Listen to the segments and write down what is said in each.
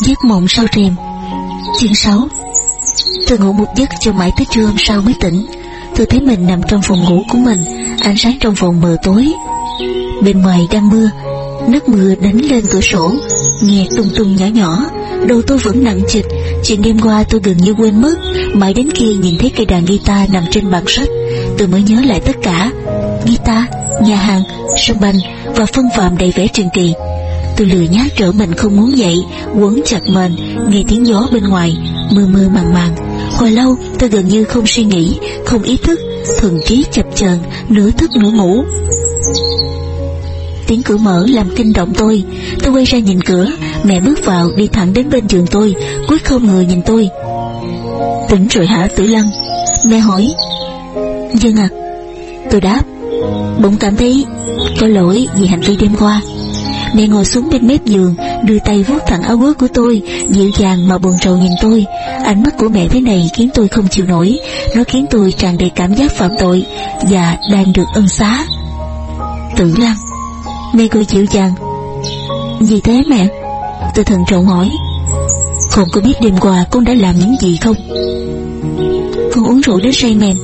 Giấc mộng sau rèm. Chương 6 Tôi ngủ một giấc cho mãi tới trưa hôm sau mới tỉnh. Tôi thấy mình nằm trong phòng ngủ của mình Ánh sáng trong phòng mờ tối. Bên ngoài đang mưa Nước mưa đánh lên cửa sổ Nghe tung tung nhỏ nhỏ. Đầu tôi vẫn nặng trịch Chuyện đêm qua tôi gần như quên mất. Mãi đến khi nhìn thấy cây đàn guitar nằm trên bàn sách Tôi mới nhớ lại tất cả. Guitar, nhà hàng, sân banh Và phân phạm đầy vẻ truyền kỳ. Tôi lười nhác trở mình không muốn dậy, Quấn chặt mình, Nghe tiếng gió bên ngoài Mưa mưa màng màng. Hồi lâu, tôi gần như không suy nghĩ, Không ý thức Thần trí chập chờn, Nửa thức nửa ngủ. Tiếng cửa mở làm kinh động tôi. Tôi quay ra nhìn cửa, Mẹ bước vào, đi thẳng đến bên giường tôi, Cuối không người nhìn tôi. Tỉnh rồi hả, tử lăng? Mẹ hỏi. Vâng Dân à Tôi đáp. Bỗng cảm thấy có lỗi vì hành vi đêm qua. Mẹ ngồi xuống bên mép giường, Đưa tay vuốt thẳng áo gối của tôi, Dịu dàng mà buồn rầu nhìn tôi. Ánh mắt của mẹ thế này khiến tôi không chịu nổi. Nó khiến tôi tràn đầy cảm giác phạm tội Và đang được ân xá. Tử Lăng, Mẹ cười dịu dàng. Gì thế mẹ? Tôi thần trọng hỏi. Con có biết đêm qua con đã làm những gì không? Con uống rượu đến say mềm.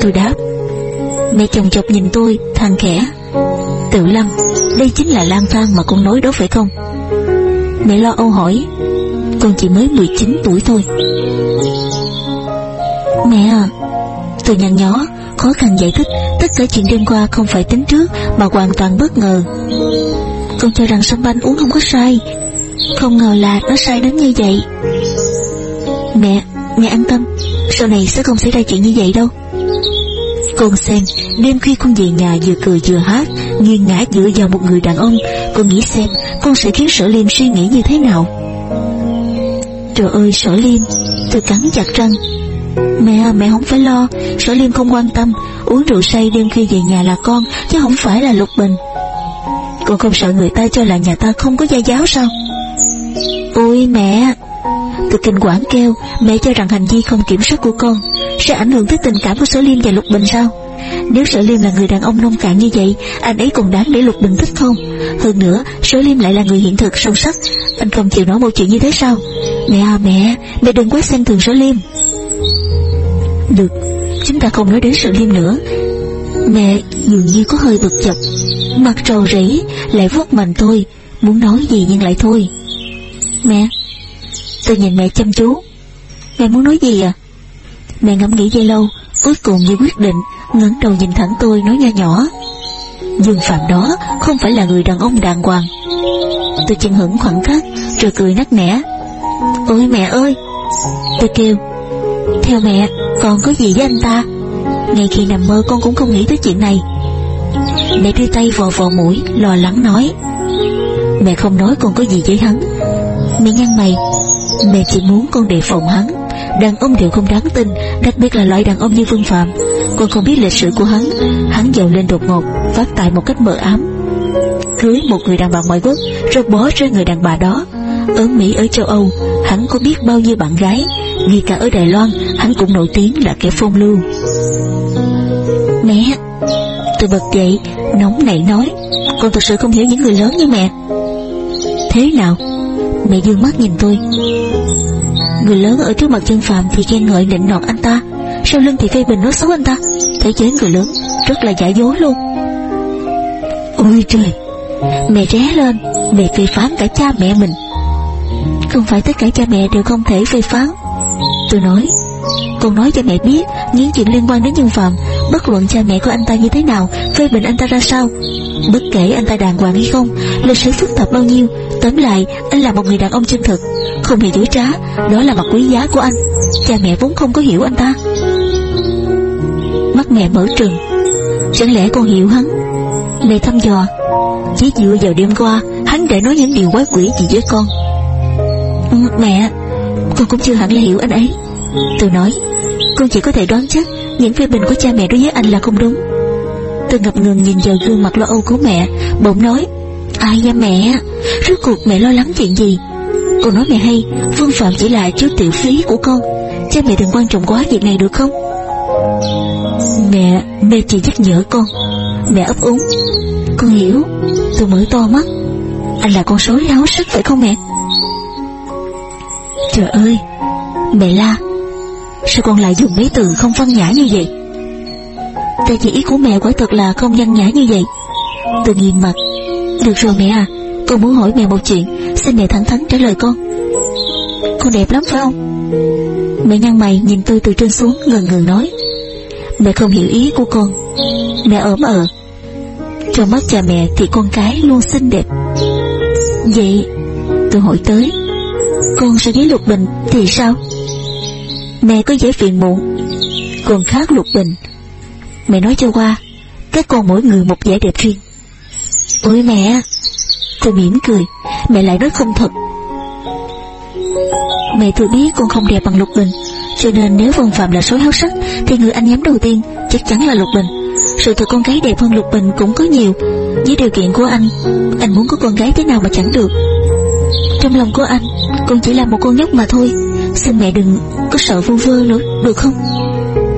Tôi đáp. Mẹ chồng chọc nhìn tôi, than khẽ. Tử lăng. Đây chính là lang thang mà con nói đó phải không? Mẹ lo âu hỏi. Con chỉ mới 19 tuổi thôi. Mẹ à Tôi nhăn nhỏ, Khó khăn giải thích Tất cả chuyện đêm qua không phải tính trước Mà hoàn toàn bất ngờ. Con cho rằng sâm banh uống không có sai. Không ngờ là nó sai đến như vậy. Mẹ Mẹ an tâm. Sau này sẽ không xảy ra chuyện như vậy đâu con xem. Đêm khi con về nhà vừa cười vừa hát, Nghiêng ngã dựa vào một người đàn ông. Con nghĩ xem, con sẽ khiến sở liêm suy nghĩ như thế nào? Trời ơi, sở liêm, Tôi cắn chặt răng. Mẹ à, mẹ không phải lo. Sở liêm không quan tâm. Uống rượu say đêm khi về nhà là con, Chứ không phải là lục bình. Con không sợ người ta cho là nhà ta không có gia giáo sao? Ôi mẹ cực kinh quản kêu, Mẹ cho rằng hành vi không kiểm soát của con Sẽ ảnh hưởng tới tình cảm của Sở Liêm và Lục Bình sao? Nếu Sở Liêm là người đàn ông nông cạn như vậy, Anh ấy còn đáng để Lục Bình thích không? Hơn nữa, Sở Liêm lại là người hiện thực, sâu sắc. Anh không chịu nói một chuyện như thế sao? Mẹ à mẹ Mẹ đừng quá xem thường Sở Liêm Được, Chúng ta không nói đến Sở Liêm nữa. Mẹ dường như có hơi bực dọc. Mặt trầu rỉ Lại vuốt mạnh tôi. Muốn nói gì nhưng lại thôi. Mẹ Tôi nhìn mẹ chăm chú. Mẹ muốn nói gì à? Mẹ ngẫm nghĩ dây lâu, Cuối cùng như quyết định, ngẩng đầu nhìn thẳng tôi nói nho nhỏ. Dương Phạm đó không phải là người đàn ông đàng hoàng. Tôi chân hững khoảng khắc, Rồi cười nắc nẻ. Ôi mẹ ơi! Tôi kêu, Theo mẹ, còn có gì với anh ta? Ngay khi nằm mơ, con cũng không nghĩ tới chuyện này. Mẹ đưa tay vò vò mũi, Lo lắng nói, Mẹ không nói con có gì với hắn. Mẹ nhăn mày Mẹ chỉ muốn con đề phòng hắn. Đàn ông đều không đáng tin, Đặc biệt là loại đàn ông như Vương Phạm Con không biết lịch sử của hắn. Hắn giàu lên đột ngột, Phát tài một cách mờ ám. Cưới một người đàn bà ngoại quốc, Rồi bỏ rơi người đàn bà đó. Ở Mỹ, ở châu Âu, Hắn có biết bao nhiêu bạn gái. Ngay cả ở Đài Loan, Hắn cũng nổi tiếng là kẻ phong lưu. Mẹ, Tôi bật dậy, Nóng nảy nói, Con thật sự không hiểu những người lớn như mẹ. Thế nào? Mẹ dương mắt nhìn tôi. Người lớn ở trước mặt chân phàm Thì khen ngợi nịnh nọt anh ta. Sau lưng thì phê bình nói xấu anh ta. Thế giới người lớn rất là giả dối luôn. Ôi trời, Mẹ ré lên, Mẹ phê phán cả cha mẹ mình. Không phải tất cả cha mẹ đều không thể phê phán. Tôi nói, Con nói cho mẹ biết Những chuyện liên quan đến nhân phạm, Bất luận cha mẹ của anh ta như thế nào, Phê bình anh ta ra sao, Bất kể anh ta đàng hoàng hay không, Lịch sử phức tạp bao nhiêu Tóm lại, anh là một người đàn ông chân thực. Không hề dối trá, Đó là mặt quý giá của anh. Cha mẹ vốn không có hiểu anh ta. Mắt mẹ mở trừng. Chẳng lẽ con hiểu hắn? Mẹ thăm dò. Chỉ dựa vào đêm qua, Hắn đã nói những điều quái quỷ gì với con. Ừ, mẹ, Con cũng chưa hẳn là hiểu anh ấy. Tôi nói, Con chỉ có thể đoán chắc Những phê bình của cha mẹ đối với anh là không đúng. Tôi ngập ngừng nhìn vào gương mặt lo âu của mẹ, Bỗng nói Ai da mẹ? Rốt cuộc mẹ lo lắng chuyện gì? Con nói mẹ hay, Phương Phạm chỉ là chú tiểu phí của con. Cha mẹ đừng quan trọng quá việc này được không? Mẹ Mẹ chỉ nhắc nhở con. Mẹ ấp úng. Con hiểu, Tôi mở to mắt. Anh là con sói láo sức phải không mẹ? Trời ơi, Mẹ la. Sao con lại dùng mấy từ không văn nhã như vậy? Tại vì ý của mẹ quả thật là không văn nhã như vậy. Tôi nghiêm mặt được rồi mẹ à Con muốn hỏi mẹ một chuyện, Xin mẹ thẳng thắn trả lời con. Con đẹp lắm phải không? Mẹ nhăn mày nhìn tôi từ trên xuống ngần ngừ nói. Mẹ không hiểu ý của con. Mẹ ốm ờ Trong mắt cha mẹ thì con cái luôn xinh đẹp. Vậy, tôi hỏi tới, Con sẽ với Lục Bình thì sao? Mẹ có dễ phiền muộn Con khác Lục Bình. Mẹ nói cho qua, Các con mỗi người một vẻ đẹp riêng. Ôi mẹ, Tôi mỉm cười, Mẹ lại nói không thật. Mẹ tôi biết con không đẹp bằng Lục Bình, Cho nên nếu Vân Phạm là số háo sắc, Thì người anh nhắm đầu tiên chắc chắn là Lục Bình. Sự thật con gái đẹp hơn Lục Bình cũng có nhiều. Với điều kiện của anh Anh muốn có con gái thế nào mà chẳng được. Trong lòng của anh, Con chỉ là một con nhóc mà thôi. Xin mẹ đừng có sợ vu vơ nữa Được không?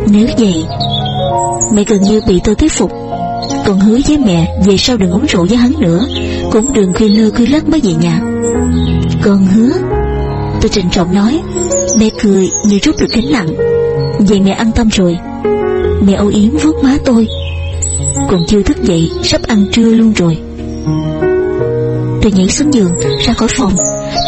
Nếu vậy, Mẹ gần như bị tôi thuyết phục. Còn hứa với mẹ Về sau đừng uống rượu với hắn nữa. Cũng đừng khuya lơ khuya lất mới về nhà. Con hứa, Tôi trịnh trọng nói, Mẹ cười như rút được gánh nặng. Vậy mẹ an tâm rồi. Mẹ âu yếm vuốt má tôi. Còn chưa thức dậy, Sắp ăn trưa luôn rồi. Tôi nhảy xuống giường, Ra khỏi phòng.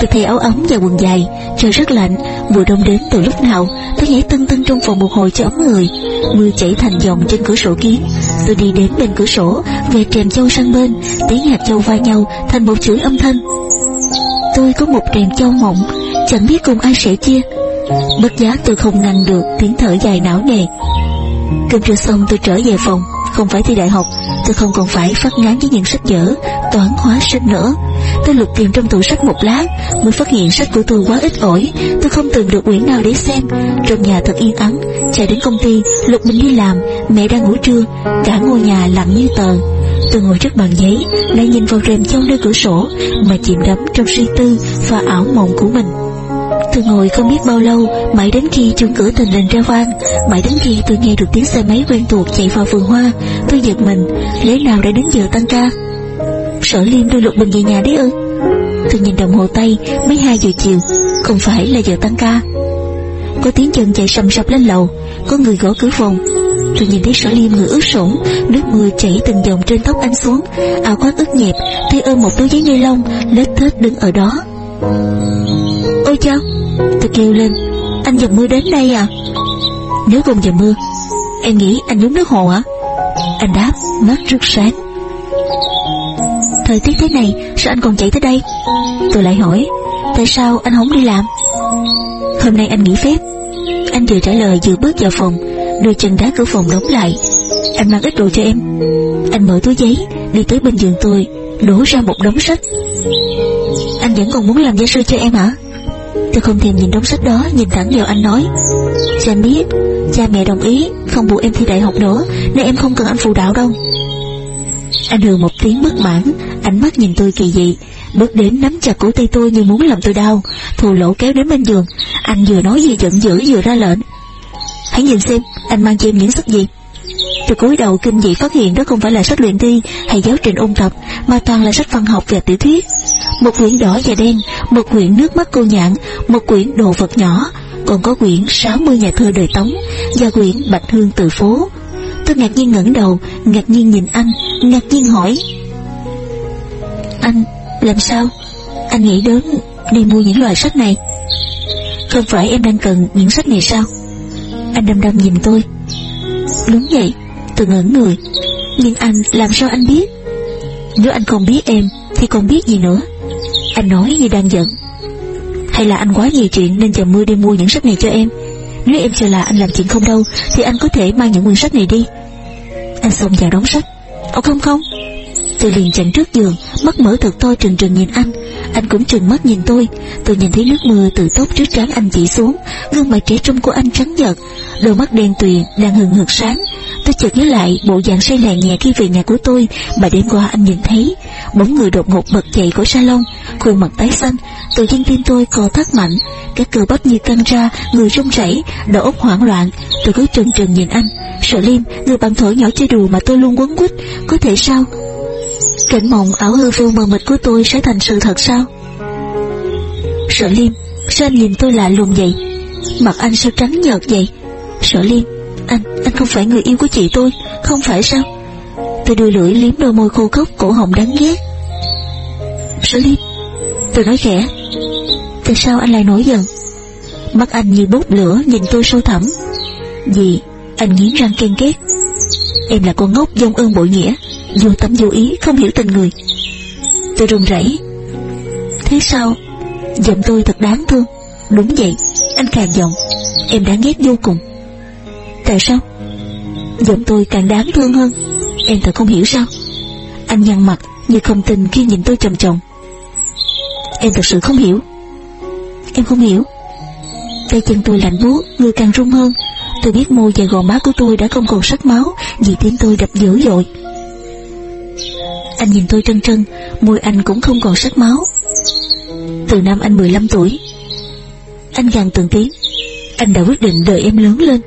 Tôi thay áo ấm và quần dài. Trời rất lạnh, Mùa đông đến từ lúc nào Tôi nhảy tưng tưng trong phòng một hồi cho ấm người. Mưa chảy thành dòng trên cửa sổ kiến Tôi đi đến bên cửa sổ, Về trèm châu sang bên Tiếng hạt châu va nhau thành một chuỗi âm thanh. Tôi có một trèm châu mộng Chẳng biết cùng ai sẽ chia. Bất giác tôi không ngăn được tiếng thở dài não nề. Cơm trưa xong tôi trở về phòng, Không phải thi đại học, Tôi không còn phải phát ngán với những sách vở, Toán hóa sinh nữa. Tôi lục tìm trong tủ sách một lát, Mới phát hiện sách của tôi quá ít ỏi. Tôi không tìm được quyển nào để xem. Trong nhà thật yên ắng, Chạy đến công ty, Lục mình đi làm. Mẹ đang ngủ trưa, Cả ngôi nhà lặng như tờ. Tôi ngồi trước bàn giấy Lại nhìn vào rèm trong nơi cửa sổ, Mà chìm đắm trong suy tư Và ảo mộng của mình. Tôi ngồi không biết bao lâu, Mãi đến khi chuông cửa tình lình ra vang, Mãi đến khi tôi nghe được tiếng xe máy quen thuộc chạy vào vườn hoa, Tôi giật mình, Lẽ nào đã đến giờ tăng ca? Sở Liêm đưa Lục Bình về nhà đấy ư? Tôi nhìn đồng hồ tay, Mấy hai giờ chiều, Không phải là giờ tăng ca. Có tiếng chân chạy sầm sập lên lầu, Có người gõ cửa phòng. Tôi nhìn thấy sở liêm người ướt sũng, Nước mưa chảy từng dòng trên tóc anh xuống, Áo khoác ướt nhẹp Tôi ôm một túi giấy ni lông Lết thết đứng ở đó. Ôi chao, Tôi kêu lên, Anh dầm mưa đến đây à? Nếu không dầm mưa, Em nghĩ anh nhúng nước hồ hả? Anh đáp, mắt rất sáng. Thời tiết thế này, Sao anh còn chạy tới đây? Tôi lại hỏi, Tại sao anh không đi làm? Hôm nay anh nghỉ phép. Anh vừa trả lời vừa bước vào phòng Đưa chân đá cửa phòng đóng lại. Anh mang ít đồ cho em. Anh mở túi giấy, Đi tới bên giường tôi, Đổ ra một đống sách. Anh vẫn còn muốn làm gia sư cho em hả? Tôi không thèm nhìn đống sách đó, Nhìn thẳng vào anh nói. Cho anh biết, Cha mẹ đồng ý, Không buộc em thi đại học nữa, Nên em không cần anh phụ đạo đâu. Anh hừ một tiếng bất mãn Ánh mắt nhìn tôi kỳ dị. Bước đến nắm chặt cổ tay tôi như muốn làm tôi đau. Thù lỗ kéo đến bên giường. Anh vừa nói gì giận dữ vừa ra lệnh. Hãy nhìn xem, anh mang cho em những sách gì? Tôi cúi đầu kinh dị phát hiện đó không phải là sách luyện thi hay giáo trình ôn tập, Mà toàn là sách văn học và tiểu thuyết. Một quyển đỏ và đen, Một quyển nước mắt cô nhạn Một quyển đồ vật nhỏ, Còn có quyển 60 nhà thơ đời Tống Và quyển Bạch Hương từ phố. Tôi ngạc nhiên ngẩng đầu, Ngạc nhiên nhìn anh, Ngạc nhiên hỏi anh. Làm sao? Anh nghĩ đến đi mua những loại sách này. Không phải em đang cần những sách này sao? Anh đâm đâm nhìn tôi. Đúng vậy, Tôi ngẩn người. Nhưng anh làm sao anh biết? Nếu anh không biết em, Thì còn biết gì nữa? Anh nói như đang giận. Hay là anh quá nhiều chuyện Nên chờ mưa đi mua những sách này cho em? Nếu em cho là anh làm chuyện không đâu, Thì anh có thể mang những quyển sách này đi. Anh xông vào đóng sách. Ồ không không? Tôi liền chặn trước giường. Mắt mở thật to trừng trừng nhìn anh. Anh cũng trừng mắt nhìn tôi. Tôi nhìn thấy nước mưa từ tóc trước trán anh chỉ xuống. Gương mặt trẻ trung của anh trắng nhợt. Đôi mắt đen tuyền đang hừng hực sáng. Tôi chợt nhớ lại bộ dạng say lè nhẹ khi về nhà của tôi Mà đêm qua anh nhìn thấy. Bóng người đột ngột bật dậy khỏi salon. Khuôn mặt tái xanh. Tự nhiên tim tôi co thắt mạnh. Các cơ bắp như căng ra, Người run rẩy, Đầu óc hoảng loạn. Tôi cứ trừng trừng nhìn anh. Sợ liêm Người bạn thổi nhỏ chơi đùa mà tôi luôn quấn quýt. Có thể sao? Cảnh mộng ảo hư vô mờ mịt của tôi sẽ thành sự thật sao? Sợ Liêm Sao anh nhìn tôi lạ lùng vậy? Mặt anh sao trắng nhợt vậy? Sợ Liêm Anh, anh không phải người yêu của chị tôi Không phải sao? Tôi đưa lưỡi liếm đôi môi khô khốc cổ họng đáng ghét. Sợ Liêm Tôi nói khẽ. Tại sao anh lại nổi giận? Mắt anh như bốc lửa nhìn tôi sâu thẳm. Vì anh nghiến răng ken két Em là con ngốc dông ơn bội nghĩa. Vô tâm vô ý, không hiểu tình người. Tôi run rẩy. Thế sao? Giọng tôi thật đáng thương. Đúng vậy, Anh càng giọng, Em đáng ghét vô cùng. Tại sao? Giọng tôi càng đáng thương hơn. Em thật không hiểu sao. Anh nhăn mặt như không tin khi nhìn tôi trầm trọng Em thật sự không hiểu. Em không hiểu. Tay chân tôi lạnh buốt, Người càng run hơn. Tôi biết môi và gò má của tôi đã không còn sắc máu, Vì tim tôi đập dữ dội. Anh nhìn tôi trân trân, Môi anh cũng không còn sắc máu. Từ năm anh 15 tuổi, Anh gằn từng tiếng Anh đã quyết định đợi em lớn lên.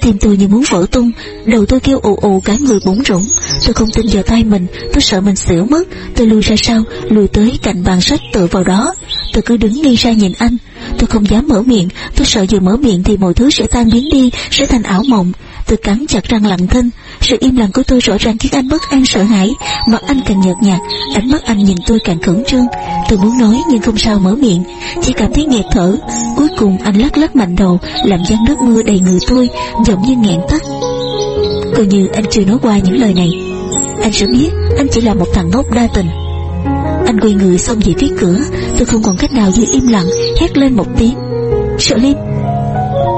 Tim tôi như muốn vỡ tung, Đầu tôi kêu ồ ồ cả người bủng rủng Tôi không tin vào tay mình, Tôi sợ mình xỉu mất. Tôi lùi ra sau Lùi tới cạnh bàn sách tựa vào đó. Tôi cứ đứng nghi ra nhìn anh. Tôi không dám mở miệng, Tôi sợ vừa mở miệng thì mọi thứ sẽ tan biến đi, Sẽ thành ảo mộng. Tôi cắn chặt răng lặng thinh Sự im lặng của tôi rõ ràng khiến anh bất an sợ hãi. Mặt anh càng nhợt nhạt, Ánh mắt anh nhìn tôi càng khẩn trương. Tôi muốn nói nhưng không sao mở miệng. Chỉ cảm thấy nghẹt thở. Cuối cùng anh lắc lắc mạnh đầu, Làm giăng nước mưa đầy người tôi, Giọng như nghẹn tắt. Coi như anh chưa nói qua những lời này. Anh sẽ biết, anh chỉ là một thằng ngốc đa tình. Anh quay người xong về phía cửa. Tôi không còn cách nào giữ im lặng, Hét lên một tiếng. Sợ Liêm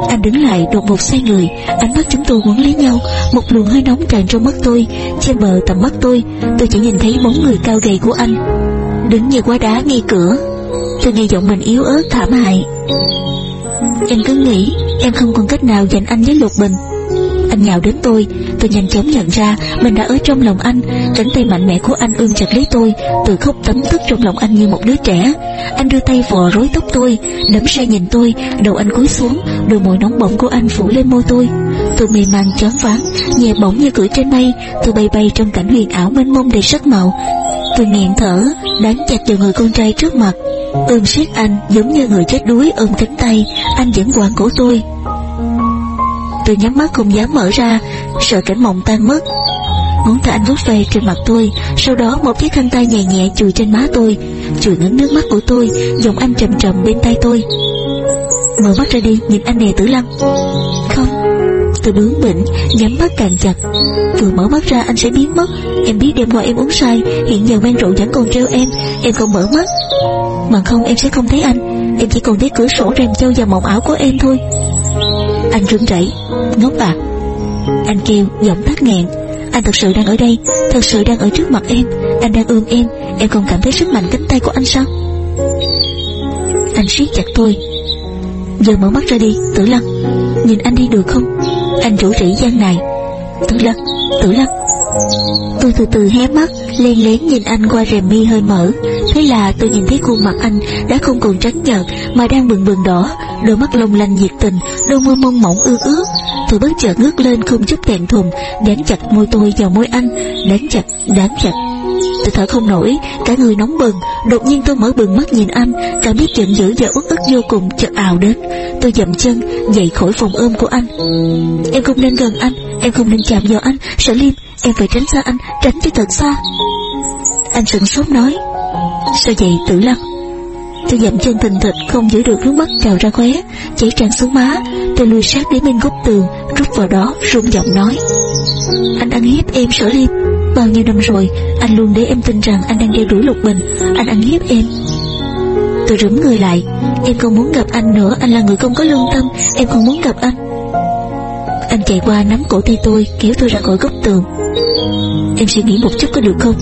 anh đứng lại đột một xoay người, Ánh mắt chúng tôi quấn lấy nhau. Một luồng hơi nóng tràn trong mắt tôi, Che bờ tầm mắt tôi. Tôi chỉ nhìn thấy bóng người cao gầy của anh. Đứng như quá đá ngay cửa. Tôi nghe giọng mình yếu ớt thảm hại. Em cứ nghĩ, Em không còn cách nào dành anh với Lục Bình anh nhào đến tôi. Tôi nhanh chóng nhận ra Mình đã ở trong lòng anh. Cánh tay mạnh mẽ của anh ôm chặt lấy tôi, Từ khóc tấm tức trong lòng anh như một đứa trẻ. Anh đưa tay vò rối tóc tôi Đấm say nhìn tôi, Đầu anh cúi xuống, Đôi môi nóng bỏng của anh phủ lên môi tôi. Tôi mê man choáng váng Nhẹ bỗng như cưỡi trên mây. Tôi bay bay trong cảnh huyền ảo mênh mông đầy sắc màu. Tôi nghẹn thở Đánh chặt vào người con trai trước mặt. Ôm siết anh giống như người chết đuối ôm cánh tay. Anh vẫn quàng cổ tôi. Tôi nhắm mắt không dám mở ra, Sợ cảnh mộng tan mất. Ngón tay anh vuốt về trên mặt tôi, Sau đó một chiếc khăn tay nhẹ nhẹ chùi trên má tôi, Chùi ngấn nước mắt của tôi, Giọng anh trầm trầm bên tay tôi. Mở mắt ra đi, nhìn anh nè tử lăng. Không, Tôi bướng bỉnh, nhắm mắt càng chặt. Vừa mở mắt ra, anh sẽ biến mất. Em biết đêm qua em uống say, Hiện giờ men rượu vẫn còn treo em Em không mở mắt. Mà không, em sẽ không thấy anh. Em chỉ còn thấy cửa sổ rèm châu và mộng ảo của em thôi. Anh run rẩy. Ngốc bà, Anh kêu giọng thắt nghẹn. Anh thật sự đang ở đây Thật sự đang ở trước mặt em. Anh đang ôm em Em không cảm thấy sức mạnh cánh tay của anh sao? Anh siết chặt tôi. Giờ mở mắt ra đi Tử Lăng. Nhìn anh đi được không? Anh rủ rỉ gian này. Tử Lăng Tử Lăng. Tôi từ từ hé mắt lên lén nhìn anh qua rèm mi hơi mở. Thế là tôi nhìn thấy khuôn mặt anh Đã không còn trắng nhợt Mà đang bừng bừng đỏ. Đôi mắt long lanh nhiệt tình Đôi môi mông mỏng ương ướt. Tôi bất chợt ngước lên không chút thẹn thùng đánh chặt môi tôi vào môi anh đánh chặt, đánh chặt. Tôi thở không nổi, cả người nóng bừng. Đột nhiên tôi mở bừng mắt nhìn anh Cảm biết giận dữ và uất ức vô cùng chợt ào đến. Tôi dậm chân, dậy khỏi phòng ôm của anh. Em không nên gần anh Em không nên chạm vào anh Sở Liêm, em phải tránh xa anh Tránh cho thật xa. Anh sửng sốt nói. Sao vậy, tử lăng? Tôi dậm chân tình thịt không giữ được nước mắt trào ra khóe, Chảy tràn xuống má. Tôi lùi sát đến bên góc tường, Rút vào đó, rung giọng nói. Anh ăn hiếp em, sở liêm Bao nhiêu năm rồi, Anh luôn để em tin rằng anh đang đeo đuổi lục bình. Anh ăn hiếp em. Tôi rúm người lại. Em không muốn gặp anh nữa, Anh là người không có lương tâm. Em không muốn gặp anh. Anh chạy qua nắm cổ tay tôi, Kéo tôi ra khỏi góc tường. Em suy nghĩ một chút có được không?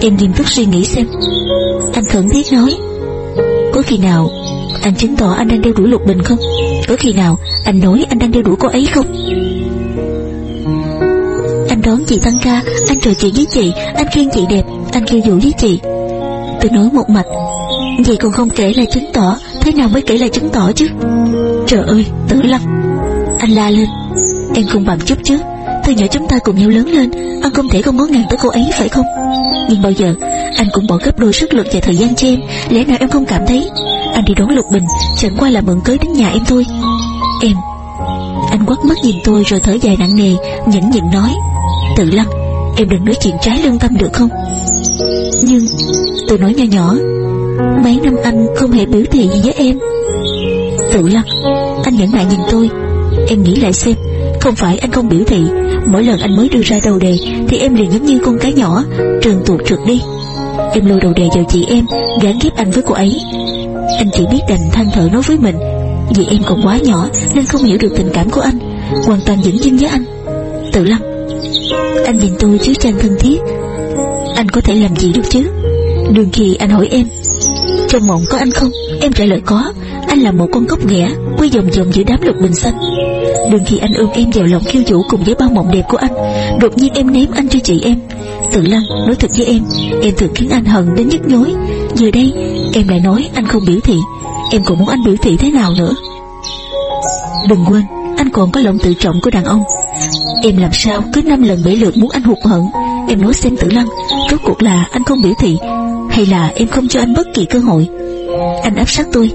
Em nghiêm túc suy nghĩ xem. Anh khẩn thiết nói, Có khi nào Anh chứng tỏ anh đang đeo đuổi Lục Bình không? Có khi nào anh nói anh đang đeo đuổi cô ấy không? Anh đón chị tăng ca, Anh trò chuyện với chị, Anh khen chị đẹp, Anh kêu dụ với chị. Tôi nói một mạch, Vậy còn không kể là chứng tỏ, Thế nào mới kể là chứng tỏ chứ? Trời ơi, tử lắm Anh la lên, Em không bằng chút chứ từ nhỏ chúng ta cùng nhau lớn lên Anh không thể không ngó ngàng tới cô ấy, phải không? Nhưng bao giờ, Anh cũng bỏ gấp đôi sức lực và thời gian cho em. Lẽ nào em không cảm thấy? Anh đi đón Lục Bình, Chẳng qua là mượn cớ đến nhà em thôi. Em, Anh quắt mắt nhìn tôi rồi thở dài nặng nề, Nhẫn nhịn nói, Tự lăng, Em đừng nói chuyện trái lương tâm được không? Nhưng, Tôi nói nhỏ nhỏ, Mấy năm anh không hề biểu thị gì với em. Tự lăng, Anh nhẫn nại nhìn tôi, Em nghĩ lại xem không phải anh không biểu thị. Mỗi lần anh mới đưa ra đầu đề Thì em liền giống như con cá nhỏ trường tuột trượt đi. Em lôi đầu đề vào chị em Gán ghép anh với cô ấy. Anh chỉ biết đành than thở nói với mình Vì em còn quá nhỏ Nên không hiểu được tình cảm của anh Hoàn toàn dững dưng với anh. Tự lâm, Anh nhìn tôi chứ trang thân thiết Anh có thể làm gì được chứ? Đương khi anh hỏi em Trong mộng có anh không? Em trả lời có anh là một con cốc ghẻ Quay vòng vòng giữa đám lục bình xanh. Đừng khi anh ôm em vào lòng khiêu vũ cùng với bao mộng đẹp của anh, Đột nhiên em ném anh cho chị em. Tự lăng, nói thật với em Em thường khiến anh hận đến nhức nhối. Giờ đây, em lại nói anh không biểu thị, Em còn muốn anh biểu thị thế nào nữa? Đừng quên, Anh còn có lòng tự trọng của đàn ông. Em làm sao cứ năm lần bảy lượt muốn anh hụt hận Em nói xem tự lăng, Rốt cuộc là anh không biểu thị, Hay là em không cho anh bất kỳ cơ hội? Anh áp sát tôi.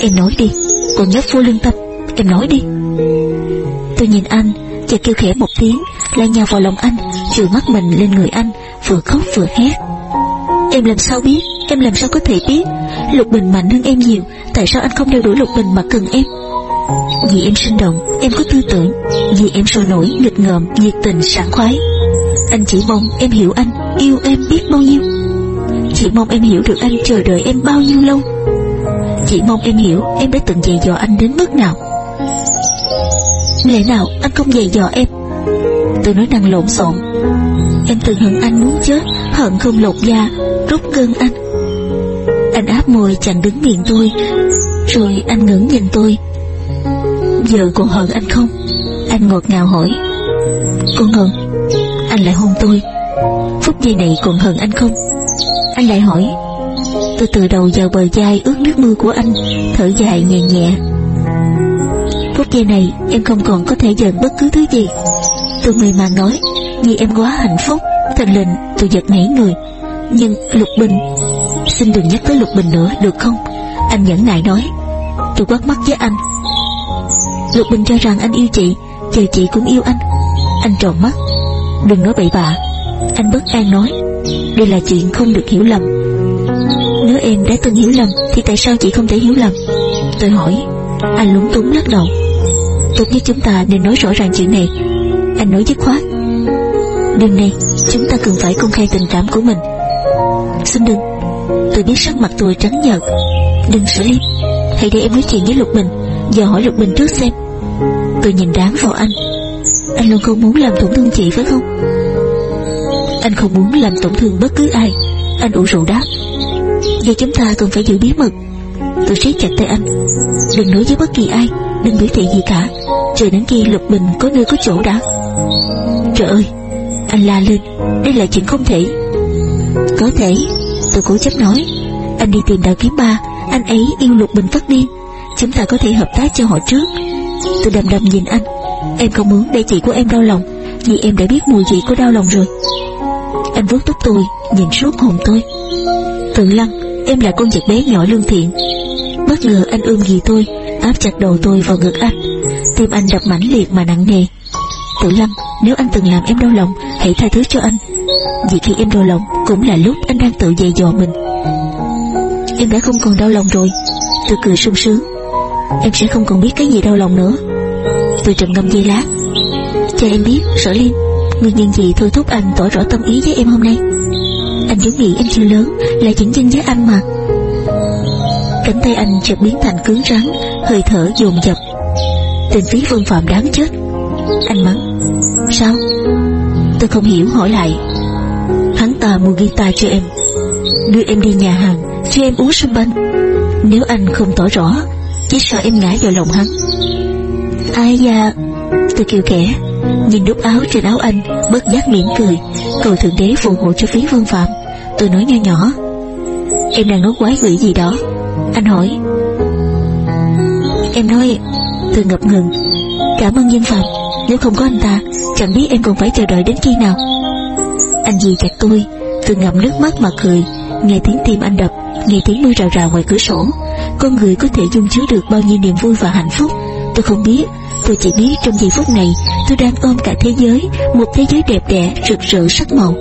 Em nói đi, Còn nhớ vô lương tâm, Em nói đi. Tôi nhìn anh và kêu khẽ một tiếng Lại nhào vào lòng anh Chừa mắt mình lên người anh, Vừa khóc vừa hét. Em làm sao biết, Em làm sao có thể biết? Lục Bình mạnh hơn em nhiều, Tại sao anh không đeo đuổi Lục Bình mà cần em? Vì em sinh động, Em có tư tưởng, Vì em sôi nổi, nghịch ngợm, nhiệt tình, sảng khoái. Anh chỉ mong em hiểu anh, Yêu em biết bao nhiêu. Chỉ mong em hiểu được anh chờ đợi em bao nhiêu lâu. Chỉ mong em hiểu, Em đã từng dày dò anh đến mức nào. Lẽ nào anh không dày dò em? Tôi nói năng lộn xộn. Em từng hận anh muốn chết, Hận không lột da, Rút gân anh. Anh áp môi chặn đứng miệng tôi, Rồi anh ngẩng nhìn tôi. Giờ còn hận anh không? Anh ngọt ngào hỏi. Con hận, Anh lại hôn tôi. Phút giây này còn hận anh không? Anh lại hỏi. Tôi từ đầu vào bờ vai ướt nước mưa của anh, Thở dài nhẹ nhẹ. Phút giây này, em không còn có thể giận bất cứ thứ gì. Tôi mê man nói Vì em quá hạnh phúc Thành lệnh, tôi giật nảy người. Nhưng Lục Bình, Xin đừng nhắc tới Lục Bình nữa, được không? Anh nhẫn nại nói. Tôi quát mắt với anh. Lục Bình cho rằng anh yêu chị Chờ chị cũng yêu anh. Anh tròn mắt. Đừng nói bậy bạ. Anh bất an nói. Đây là chuyện không được hiểu lầm. Nếu em đã từng hiểu lầm, Thì tại sao chị không thể hiểu lầm? Tôi hỏi. Anh lúng túng lắc đầu. Tốt nhất chúng ta nên nói rõ ràng chuyện này. Anh nói dứt khoát. Đêm nay, chúng ta cần phải công khai tình cảm của mình. Xin đừng. Tôi biết sắc mặt tôi trắng nhợt. Đừng xử lý. Hãy để em nói chuyện với Lục Bình. Giờ hỏi Lục Bình trước xem. Tôi nhìn đáng vào anh. Anh luôn không muốn làm tổn thương chị phải không? Anh không muốn làm tổn thương bất cứ ai. Anh ủ rũ đáp. Giờ chúng ta cần phải giữ bí mật. Tôi siết chặt tay anh. Đừng nói với bất kỳ ai, Đừng biểu thị gì cả. Chờ đến khi Lục Bình có nơi có chỗ đã. Trời ơi, Anh la lên. Đây là chuyện không thể. Có thể, Tôi cố chấp nói. Anh đi tìm đào kiếm ba. Anh ấy yêu Lục Bình phát điên. Chúng ta có thể hợp tác cho họ trước. Tôi đầm đầm nhìn anh. Em không muốn để chị của em đau lòng, Vì em đã biết mùi vị của đau lòng rồi. Anh vuốt tóc tôi, Nhìn suốt hồn tôi. Tự lăng Em là con vật bé nhỏ lương thiện. Bất ngờ anh ôm ghì tôi, Áp chặt đầu tôi vào ngực anh. Tim anh đập mãnh liệt mà nặng nề. Tự lâm, Nếu anh từng làm em đau lòng, Hãy tha thứ cho anh. Vì khi em đau lòng, Cũng là lúc anh đang tự dày dò mình. Em đã không còn đau lòng rồi. Tôi cười sung sướng, Em sẽ không còn biết cái gì đau lòng nữa. Tôi trầm ngâm dây lát, Cho em biết, sở liên Nguyên nhân gì thôi thúc anh tỏ rõ tâm ý với em hôm nay? Anh vốn nghĩ em chưa lớn là chỉnh danh với anh mà Cánh tay anh chợt biến thành cứng rắn, Hơi thở dồn dập. Tình phí vương phạm đáng chết. Anh mắng, Sao? Tôi không hiểu hỏi lại. Hắn ta mua guitar cho em, Đưa em đi nhà hàng, Cho em uống sâm banh Nếu anh không tỏ rõ, Chỉ sợ em ngã vào lòng hắn. Ai da, Tôi kêu kẻ Nhìn đút áo trên áo anh, Bất giác mỉm cười. Cầu thượng đế phù hộ cho phí vương phạm Tôi nói nho nhỏ Em đang nói quái quỷ gì đó. Anh hỏi. Em nói, từ ngập ngừng. Cảm ơn nhân phạm. Nếu không có anh ta, Chẳng biết em còn phải chờ đợi đến khi nào. Anh dì chặt tôi, từ ngậm nước mắt mà cười. Nghe tiếng tim anh đập, Nghe tiếng mưa rào rào ngoài cửa sổ. Con người có thể dung chứa được bao nhiêu niềm vui và hạnh phúc. Tôi không biết, Tôi chỉ biết trong giây phút này, Tôi đang ôm cả thế giới, Một thế giới đẹp đẽ, rực rỡ sắc màu.